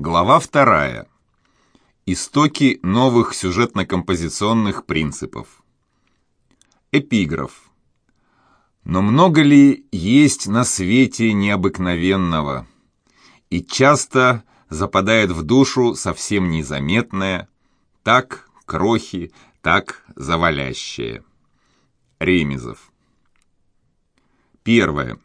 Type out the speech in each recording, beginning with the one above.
Глава вторая. Истоки новых сюжетно-композиционных принципов. Эпиграф. Но много ли есть на свете необыкновенного? И часто западает в душу совсем незаметное, так крохи, так завалящее. Ремезов. Первое.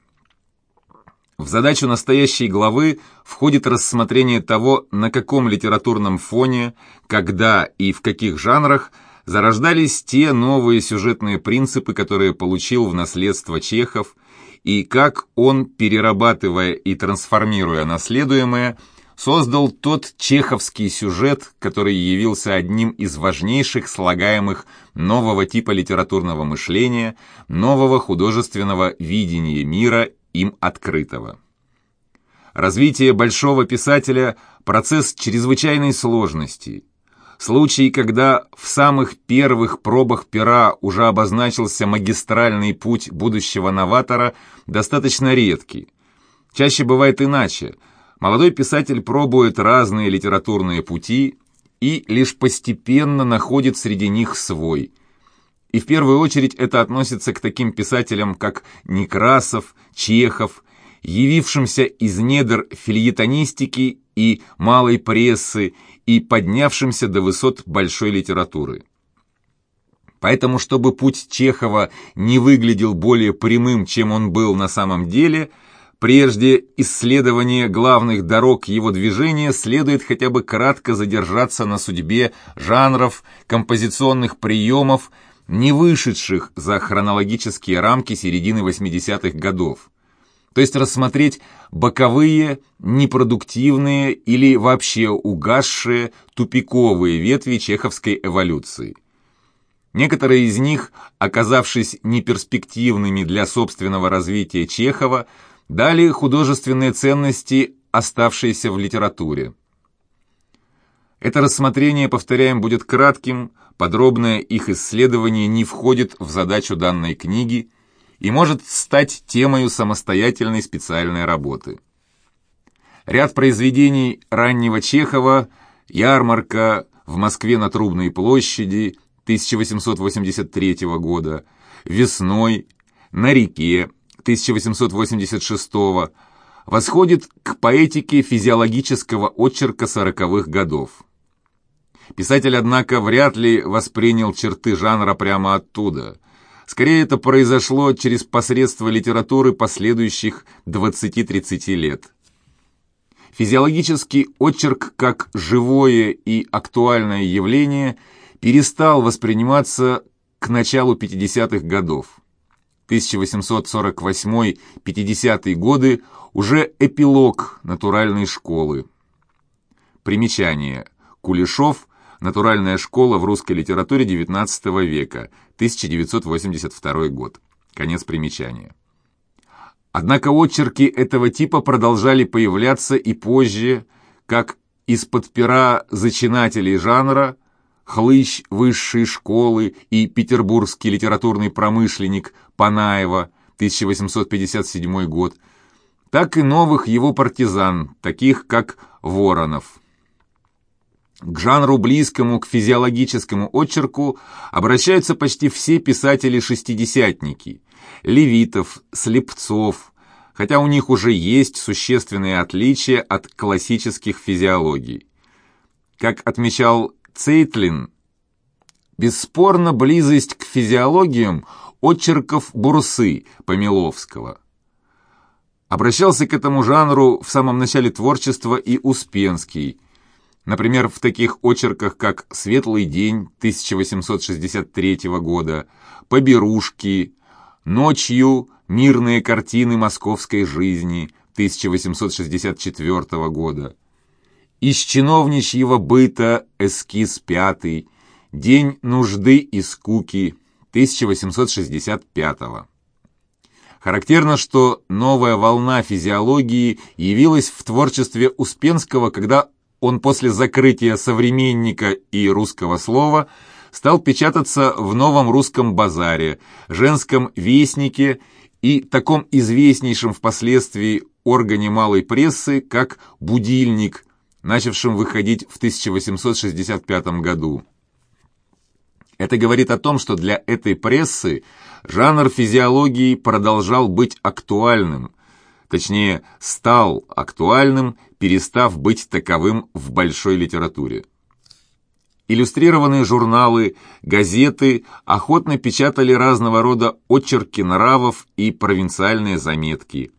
В задачу настоящей главы входит рассмотрение того, на каком литературном фоне, когда и в каких жанрах зарождались те новые сюжетные принципы, которые получил в наследство Чехов, и как он, перерабатывая и трансформируя наследуемое, создал тот чеховский сюжет, который явился одним из важнейших слагаемых нового типа литературного мышления, нового художественного видения мира им открытого. Развитие большого писателя – процесс чрезвычайной сложности. Случаи, когда в самых первых пробах пера уже обозначился магистральный путь будущего новатора, достаточно редки. Чаще бывает иначе. Молодой писатель пробует разные литературные пути и лишь постепенно находит среди них свой – и в первую очередь это относится к таким писателям, как Некрасов, Чехов, явившимся из недр фильетонистики и малой прессы и поднявшимся до высот большой литературы. Поэтому, чтобы путь Чехова не выглядел более прямым, чем он был на самом деле, прежде исследования главных дорог его движения следует хотя бы кратко задержаться на судьбе жанров, композиционных приемов, не вышедших за хронологические рамки середины 80-х годов. То есть рассмотреть боковые, непродуктивные или вообще угасшие тупиковые ветви чеховской эволюции. Некоторые из них, оказавшись неперспективными для собственного развития Чехова, дали художественные ценности, оставшиеся в литературе. Это рассмотрение, повторяем, будет кратким, подробное их исследование не входит в задачу данной книги и может стать темой самостоятельной специальной работы. Ряд произведений раннего Чехова «Ярмарка», «В Москве на Трубной площади» 1883 года, «Весной», «На реке» 1886 восходит к поэтике физиологического очерка сороковых годов. Писатель, однако, вряд ли воспринял черты жанра прямо оттуда. Скорее, это произошло через посредство литературы последующих 20-30 лет. Физиологический очерк как живое и актуальное явление перестал восприниматься к началу 50-х годов. 1848-50 годы уже эпилог натуральной школы. Примечание. Кулешов Натуральная школа в русской литературе XIX века, 1982 год. Конец примечания. Однако очерки этого типа продолжали появляться и позже, как из-под пера зачинателей жанра, хлыщ высшей школы и петербургский литературный промышленник Панаева, 1857 год, так и новых его партизан, таких как Воронов. К жанру близкому к физиологическому очерку обращаются почти все писатели-шестидесятники – Левитов, Слепцов, хотя у них уже есть существенные отличия от классических физиологий. Как отмечал Цейтлин, бесспорно близость к физиологиям очерков Бурсы Помиловского. Обращался к этому жанру в самом начале творчества и Успенский – Например, в таких очерках, как «Светлый день» 1863 года, «Поберушки», «Ночью. Мирные картины московской жизни» 1864 года, «Из чиновничьего быта. Эскиз пятый», «День нужды и скуки» 1865 Характерно, что новая волна физиологии явилась в творчестве Успенского, когда он после закрытия «Современника» и «Русского слова» стал печататься в новом русском базаре, женском вестнике и таком известнейшем впоследствии органе малой прессы, как «Будильник» начавшим выходить в 1865 году. Это говорит о том, что для этой прессы жанр физиологии продолжал быть актуальным, точнее, стал актуальным, перестав быть таковым в большой литературе. Иллюстрированные журналы, газеты охотно печатали разного рода очерки нравов и провинциальные заметки.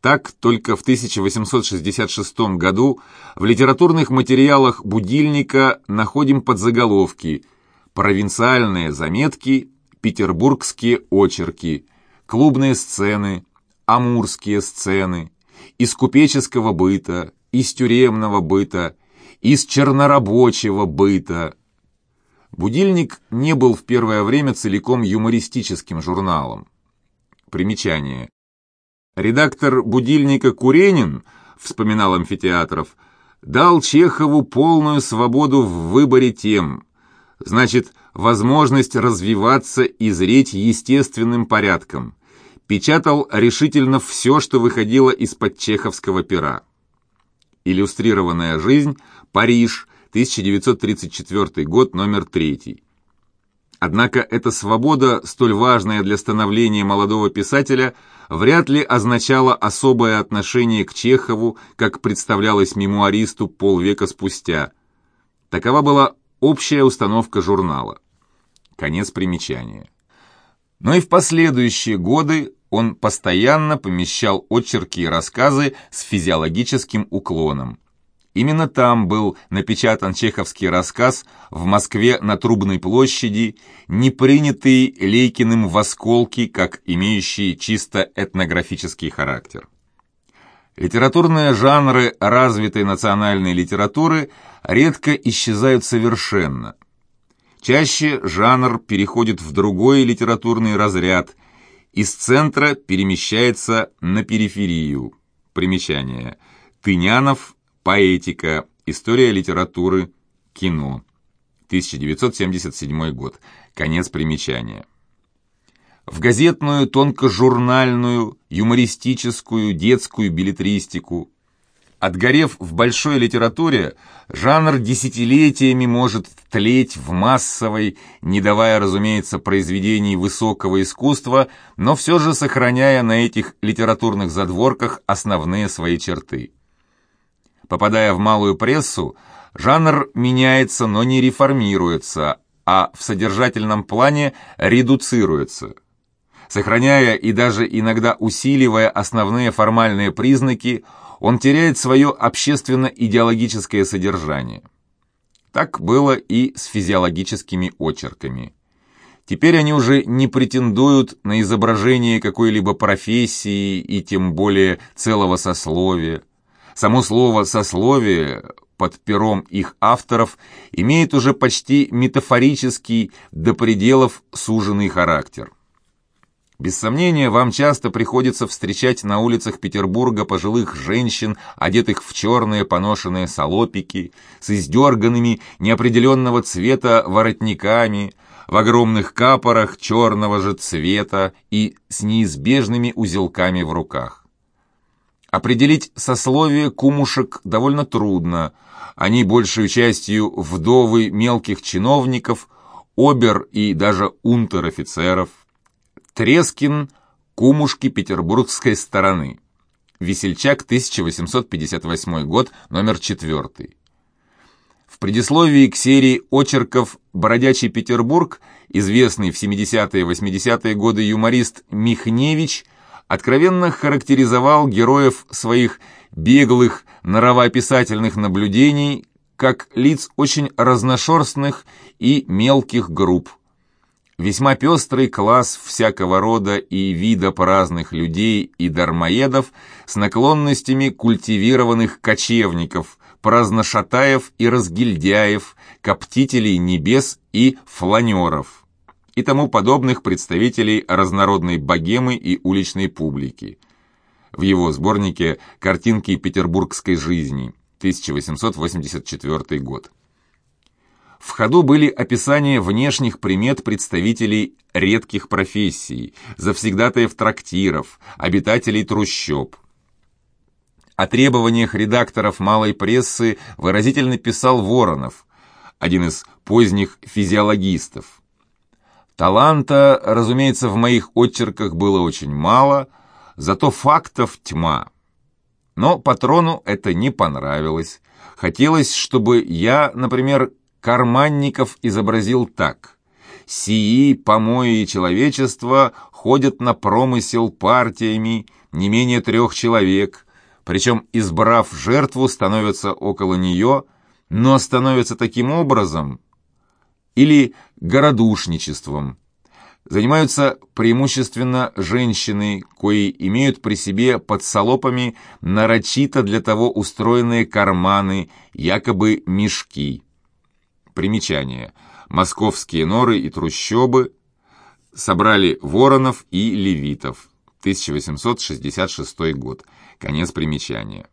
Так, только в 1866 году в литературных материалах «Будильника» находим подзаголовки – провинциальные заметки, петербургские очерки, клубные сцены, амурские сцены, из купеческого быта, из тюремного быта, из чернорабочего быта. Будильник не был в первое время целиком юмористическим журналом. Примечание. Редактор «Будильника» Куренин, вспоминал амфитеатров, дал Чехову полную свободу в выборе тем, значит, возможность развиваться и зреть естественным порядком. Печатал решительно все, что выходило из-под чеховского пера. Иллюстрированная жизнь, Париж, 1934 год, номер 3. Однако эта свобода, столь важная для становления молодого писателя, вряд ли означала особое отношение к Чехову, как представлялось мемуаристу полвека спустя. Такова была Общая установка журнала. Конец примечания. Но и в последующие годы он постоянно помещал очерки и рассказы с физиологическим уклоном. Именно там был напечатан чеховский рассказ «В Москве на Трубной площади», не принятый Лейкиным в осколки, как имеющий чисто этнографический характер. Литературные жанры развитой национальной литературы редко исчезают совершенно. Чаще жанр переходит в другой литературный разряд, из центра перемещается на периферию. Примечание. Тынянов, поэтика, история литературы, кино. 1977 год. Конец примечания в газетную, тонкожурнальную, юмористическую, детскую билетристику. Отгорев в большой литературе, жанр десятилетиями может тлеть в массовой, не давая, разумеется, произведений высокого искусства, но все же сохраняя на этих литературных задворках основные свои черты. Попадая в малую прессу, жанр меняется, но не реформируется, а в содержательном плане редуцируется – Сохраняя и даже иногда усиливая основные формальные признаки, он теряет свое общественно-идеологическое содержание. Так было и с физиологическими очерками. Теперь они уже не претендуют на изображение какой-либо профессии и тем более целого сословия. Само слово «сословие» под пером их авторов имеет уже почти метафорический, до пределов суженный характер. Без сомнения, вам часто приходится встречать на улицах Петербурга пожилых женщин, одетых в черные поношенные салопики, с издерганными неопределенного цвета воротниками, в огромных капорах черного же цвета и с неизбежными узелками в руках. Определить сословие кумушек довольно трудно. Они большей частью вдовы мелких чиновников, обер и даже унтер-офицеров. Трескин, кумушки петербургской стороны. Весельчак, 1858 год, номер 4. В предисловии к серии очерков «Бродячий Петербург» известный в 70-е и 80-е годы юморист Михневич откровенно характеризовал героев своих беглых норовоописательных наблюдений как лиц очень разношерстных и мелких групп, Весьма пестрый класс всякого рода и вида праздных людей и дармоедов с наклонностями культивированных кочевников, праздношатаев и разгильдяев, коптителей небес и фланеров и тому подобных представителей разнородной богемы и уличной публики. В его сборнике «Картинки петербургской жизни», 1884 год. В ходу были описания внешних примет представителей редких профессий, завсегдатаев трактиров, обитателей трущоб. О требованиях редакторов малой прессы выразительно писал Воронов, один из поздних физиологистов. Таланта, разумеется, в моих очерках было очень мало, зато фактов тьма. Но патрону это не понравилось. Хотелось, чтобы я, например, Карманников изобразил так. «Сии помои человечества ходят на промысел партиями не менее трех человек, причем, избрав жертву, становятся около нее, но становятся таким образом или городушничеством, занимаются преимущественно женщины, кои имеют при себе под солопами нарочито для того устроенные карманы, якобы мешки. Примечание. Московские норы и трущобы собрали воронов и левитов. 1866 год. Конец примечания.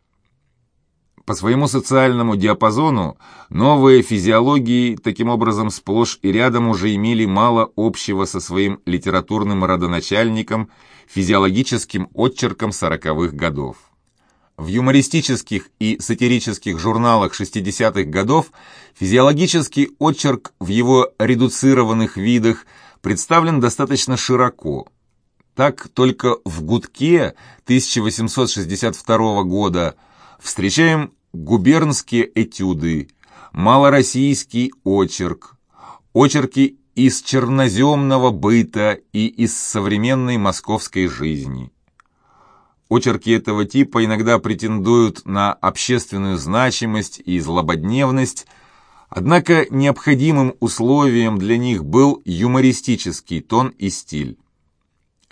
По своему социальному диапазону новые физиологии таким образом сплошь и рядом уже имели мало общего со своим литературным родоначальником, физиологическим отчерком сороковых годов. В юмористических и сатирических журналах 60-х годов физиологический отчерк в его редуцированных видах представлен достаточно широко. Так только в «Гудке» 1862 года – встречаем губернские этюды, малороссийский очерк, очерки из черноземного быта и из современной московской жизни. Очерки этого типа иногда претендуют на общественную значимость и злободневность, однако необходимым условием для них был юмористический тон и стиль.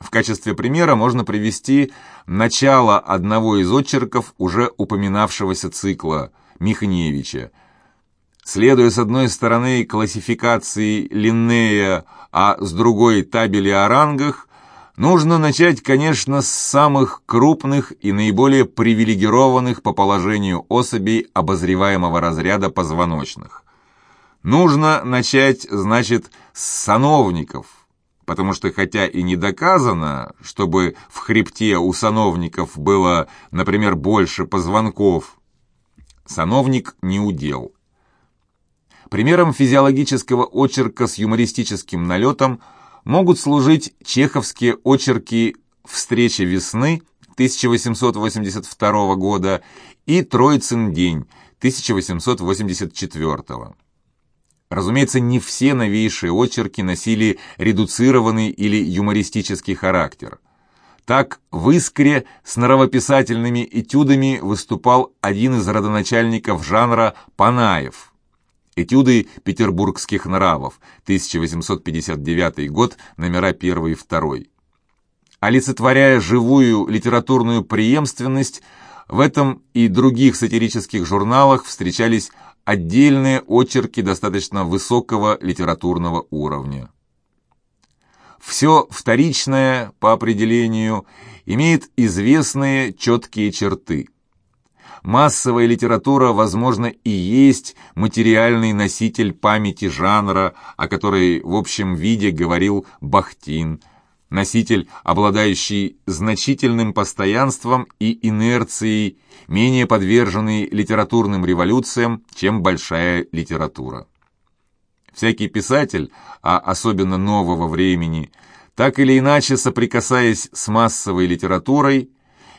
В качестве примера можно привести начало одного из очерков уже упоминавшегося цикла Михневича. Следуя с одной стороны классификации Линнея, а с другой табели о рангах, нужно начать, конечно, с самых крупных и наиболее привилегированных по положению особей обозреваемого разряда позвоночных. Нужно начать, значит, с сановников – потому что хотя и не доказано, чтобы в хребте у сановников было, например, больше позвонков, сановник не удел. Примером физиологического очерка с юмористическим налетом могут служить чеховские очерки «Встреча весны» 1882 года и «Троицын день» 1884 года. Разумеется, не все новейшие очерки носили редуцированный или юмористический характер. Так в «Искре» с норовописательными этюдами выступал один из родоначальников жанра Панаев. Этюды петербургских нравов, 1859 год, номера 1 и 2. Олицетворяя живую литературную преемственность, в этом и других сатирических журналах встречались отдельные очерки достаточно высокого литературного уровня. Все вторичное, по определению, имеет известные четкие черты. Массовая литература, возможно, и есть материальный носитель памяти жанра, о которой в общем виде говорил Бахтин – носитель, обладающий значительным постоянством и инерцией, менее подверженный литературным революциям, чем большая литература. Всякий писатель, а особенно нового времени, так или иначе соприкасаясь с массовой литературой,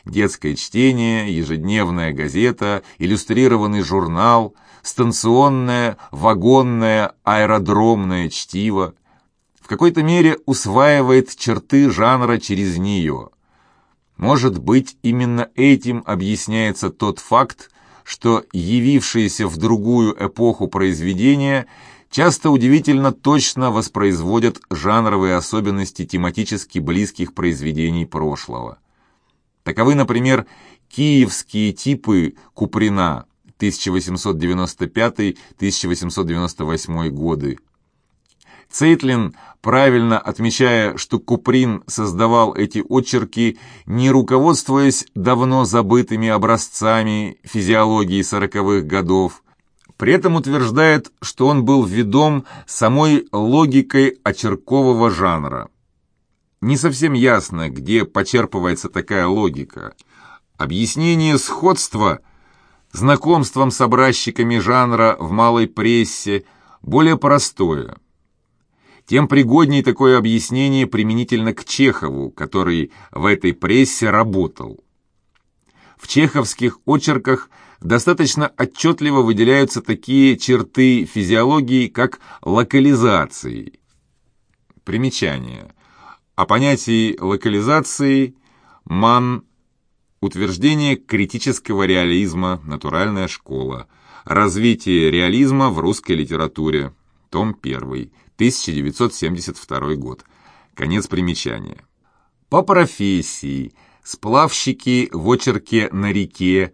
детское чтение, ежедневная газета, иллюстрированный журнал, станционное, вагонное, аэродромное чтиво, в какой-то мере усваивает черты жанра через нее. Может быть, именно этим объясняется тот факт, что явившиеся в другую эпоху произведения часто удивительно точно воспроизводят жанровые особенности тематически близких произведений прошлого. Таковы, например, киевские типы Куприна 1895-1898 годы, Цейтлин, правильно отмечая, что Куприн создавал эти очерки, не руководствуясь давно забытыми образцами физиологии сороковых годов, при этом утверждает, что он был ведом самой логикой очеркового жанра. Не совсем ясно, где почерпывается такая логика. Объяснение сходства знакомством с образчиками жанра в малой прессе более простое. Тем пригоднее такое объяснение применительно к Чехову, который в этой прессе работал. В чеховских очерках достаточно отчетливо выделяются такие черты физиологии, как локализации. Примечание. О понятии локализации Ман Утверждение критического реализма, натуральная школа. Развитие реализма в русской литературе. Том 1. 1972 год. Конец примечания. По профессии. Сплавщики в очерке «На реке»,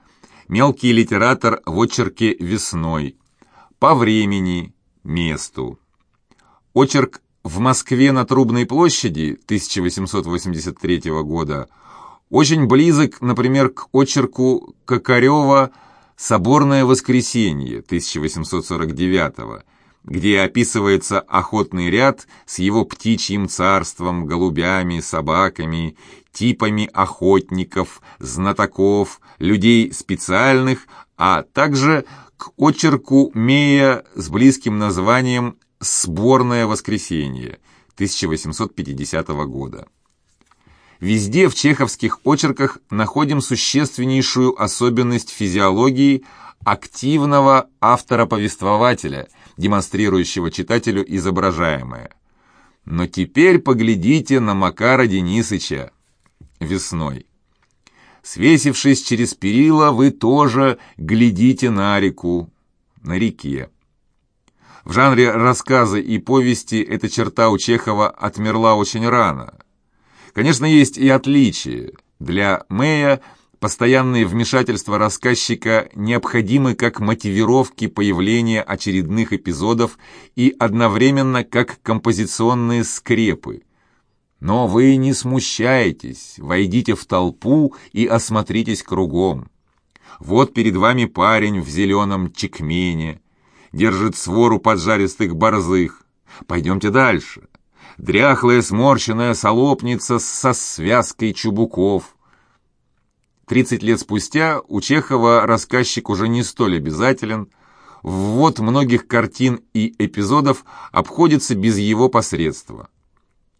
мелкий литератор в очерке «Весной». По времени, месту. Очерк «В Москве на Трубной площади» 1883 года – очень близок, например, к очерку Кокарева «Соборное воскресенье» 1849 где описывается охотный ряд с его птичьим царством, голубями, собаками, типами охотников, знатоков, людей специальных, а также к очерку Мея с близким названием «Сборное воскресенье» 1850 года. Везде в чеховских очерках находим существеннейшую особенность физиологии активного автора-повествователя, демонстрирующего читателю изображаемое. Но теперь поглядите на Макара Денисыча весной. Свесившись через перила, вы тоже глядите на реку, на реке. В жанре рассказа и повести эта черта у Чехова отмерла очень рано – Конечно, есть и отличия. Для Мэя постоянные вмешательства рассказчика необходимы как мотивировки появления очередных эпизодов и одновременно как композиционные скрепы. Но вы не смущайтесь, войдите в толпу и осмотритесь кругом. Вот перед вами парень в зеленом чекмене, держит свору поджаристых борзых. Пойдемте дальше дряхлая сморщенная солопница со связкой чубуков. Тридцать лет спустя у Чехова рассказчик уже не столь обязателен, ввод многих картин и эпизодов обходится без его посредства.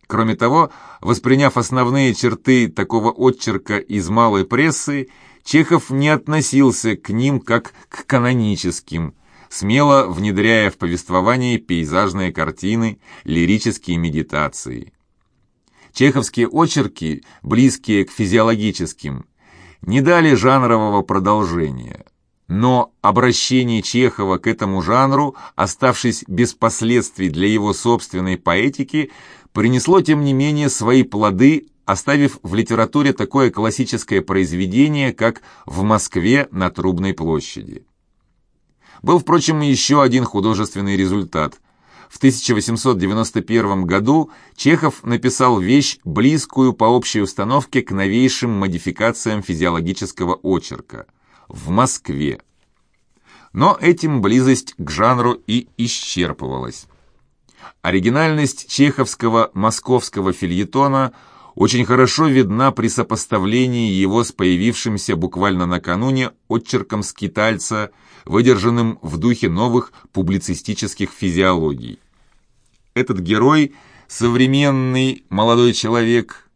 Кроме того, восприняв основные черты такого отчерка из малой прессы, Чехов не относился к ним как к каноническим, смело внедряя в повествование пейзажные картины, лирические медитации. Чеховские очерки, близкие к физиологическим, не дали жанрового продолжения. Но обращение Чехова к этому жанру, оставшись без последствий для его собственной поэтики, принесло, тем не менее, свои плоды, оставив в литературе такое классическое произведение, как «В Москве на Трубной площади». Был, впрочем, еще один художественный результат. В 1891 году Чехов написал вещь, близкую по общей установке к новейшим модификациям физиологического очерка «В Москве». Но этим близость к жанру и исчерпывалась. Оригинальность чеховского московского фильетона очень хорошо видна при сопоставлении его с появившимся буквально накануне отчерком скитальца – выдержанным в духе новых публицистических физиологий. Этот герой – современный молодой человек.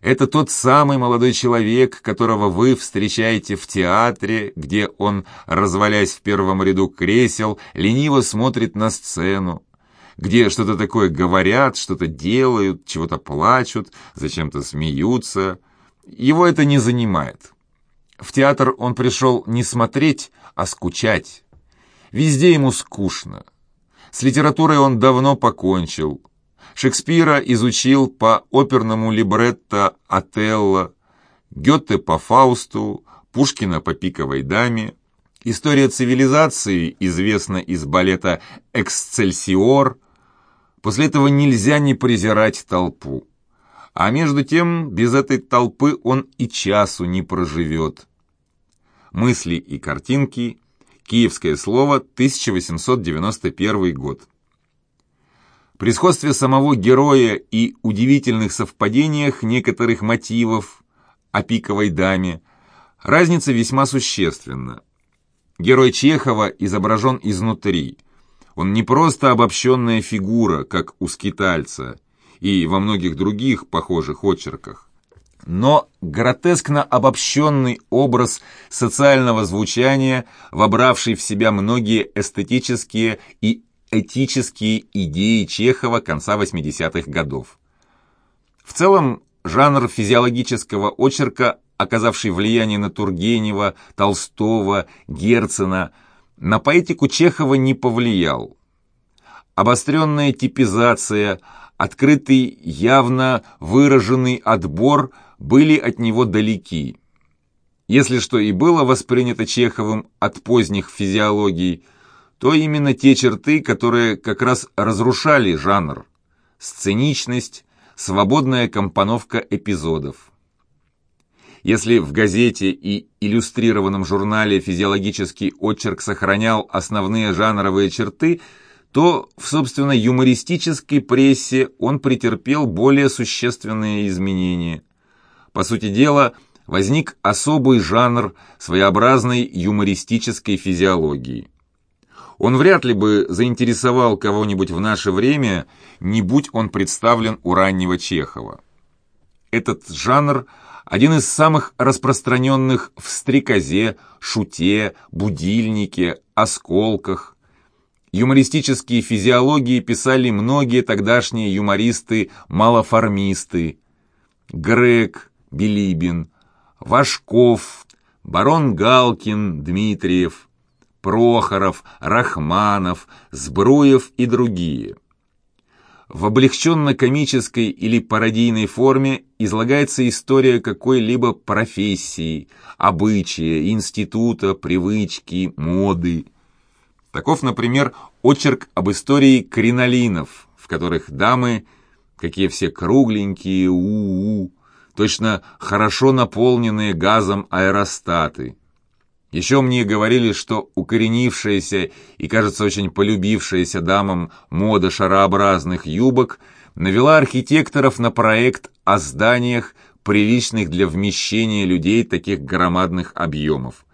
Это тот самый молодой человек, которого вы встречаете в театре, где он, развалясь в первом ряду кресел, лениво смотрит на сцену, где что-то такое говорят, что-то делают, чего-то плачут, зачем-то смеются. Его это не занимает. В театр он пришел не смотреть, а скучать. Везде ему скучно. С литературой он давно покончил. Шекспира изучил по оперному либретто «Отелло», Гёте по «Фаусту», Пушкина по «Пиковой даме». История цивилизации известна из балета «Эксцельсиор». После этого нельзя не презирать толпу. А между тем, без этой толпы он и часу не проживет. Мысли и картинки. Киевское слово, 1891 год. При сходстве самого героя и удивительных совпадениях некоторых мотивов о пиковой даме, Разница весьма существенна. Герой Чехова изображен изнутри. Он не просто обобщенная фигура, как у скитальца, и во многих других похожих очерках но гротескно обобщенный образ социального звучания, вобравший в себя многие эстетические и этические идеи Чехова конца 80-х годов. В целом, жанр физиологического очерка, оказавший влияние на Тургенева, Толстого, Герцена, на поэтику Чехова не повлиял. Обостренная типизация, открытый, явно выраженный отбор – были от него далеки. Если что и было воспринято Чеховым от поздних физиологий, то именно те черты, которые как раз разрушали жанр. Сценичность, свободная компоновка эпизодов. Если в газете и иллюстрированном журнале физиологический очерк сохранял основные жанровые черты, то в, собственно, юмористической прессе он претерпел более существенные изменения. По сути дела, возник особый жанр своеобразной юмористической физиологии. Он вряд ли бы заинтересовал кого-нибудь в наше время, не будь он представлен у раннего Чехова. Этот жанр – один из самых распространенных в «Стрекозе», «Шуте», «Будильнике», «Осколках». Юмористические физиологии писали многие тогдашние юмористы-малоформисты. Грег, Билибин, Вашков, барон Галкин, Дмитриев, Прохоров, Рахманов, Сбруев и другие. В облегченно-комической или пародийной форме излагается история какой-либо профессии, обычая, института, привычки, моды. Таков, например, очерк об истории кринолинов, в которых дамы, какие все кругленькие, у-у, точно хорошо наполненные газом аэростаты. Еще мне говорили, что укоренившаяся и, кажется, очень полюбившаяся дамам мода шарообразных юбок навела архитекторов на проект о зданиях, приличных для вмещения людей таких громадных объемов.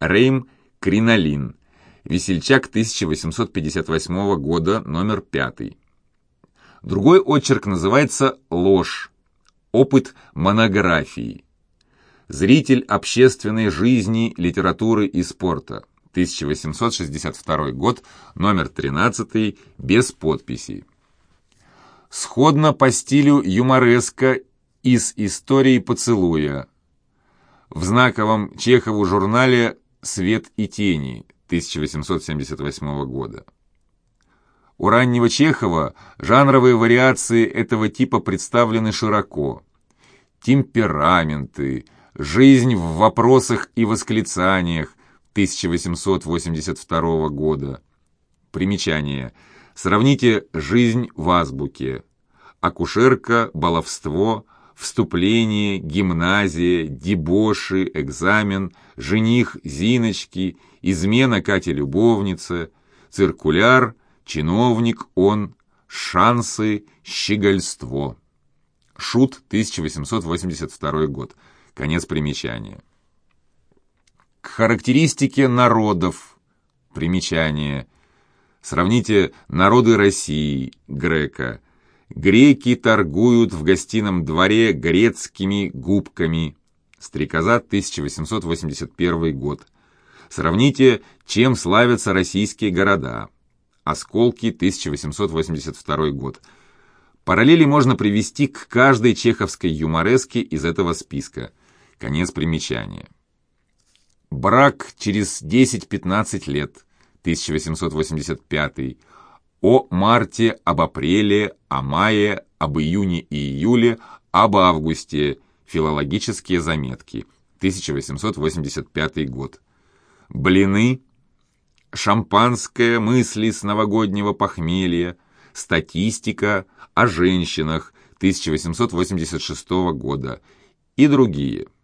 Рейм Кринолин. Весельчак 1858 года, номер 5. Другой очерк называется «Ложь». Опыт монографии. Зритель общественной жизни, литературы и спорта. 1862 год, номер 13, без подписи. Сходно по стилю юмореска из «Истории поцелуя». В знаковом Чехову журнале «Свет и тени» 1878 года. У раннего Чехова жанровые вариации этого типа представлены широко. Темпераменты, жизнь в вопросах и восклицаниях 1882 года. Примечание. Сравните «Жизнь в азбуке». Акушерка, баловство, вступление, гимназия, дебоши, экзамен, жених Зиночки, измена Катя-любовница, циркуляр – Чиновник он, шансы, щегольство. Шут, 1882 год. Конец примечания. К характеристике народов. Примечание. Сравните «Народы России» Грека. Греки торгуют в гостином дворе грецкими губками. Стрекоза, 1881 год. Сравните, чем славятся российские города. Осколки, 1882 год. Параллели можно привести к каждой чеховской юмореске из этого списка. Конец примечания. Брак через 10-15 лет, 1885. О марте, об апреле, о мае, об июне и июле, об августе. Филологические заметки, 1885 год. Блины, шампанское, мысли с новогоднего похмелья, статистика о женщинах 1886 года и другие –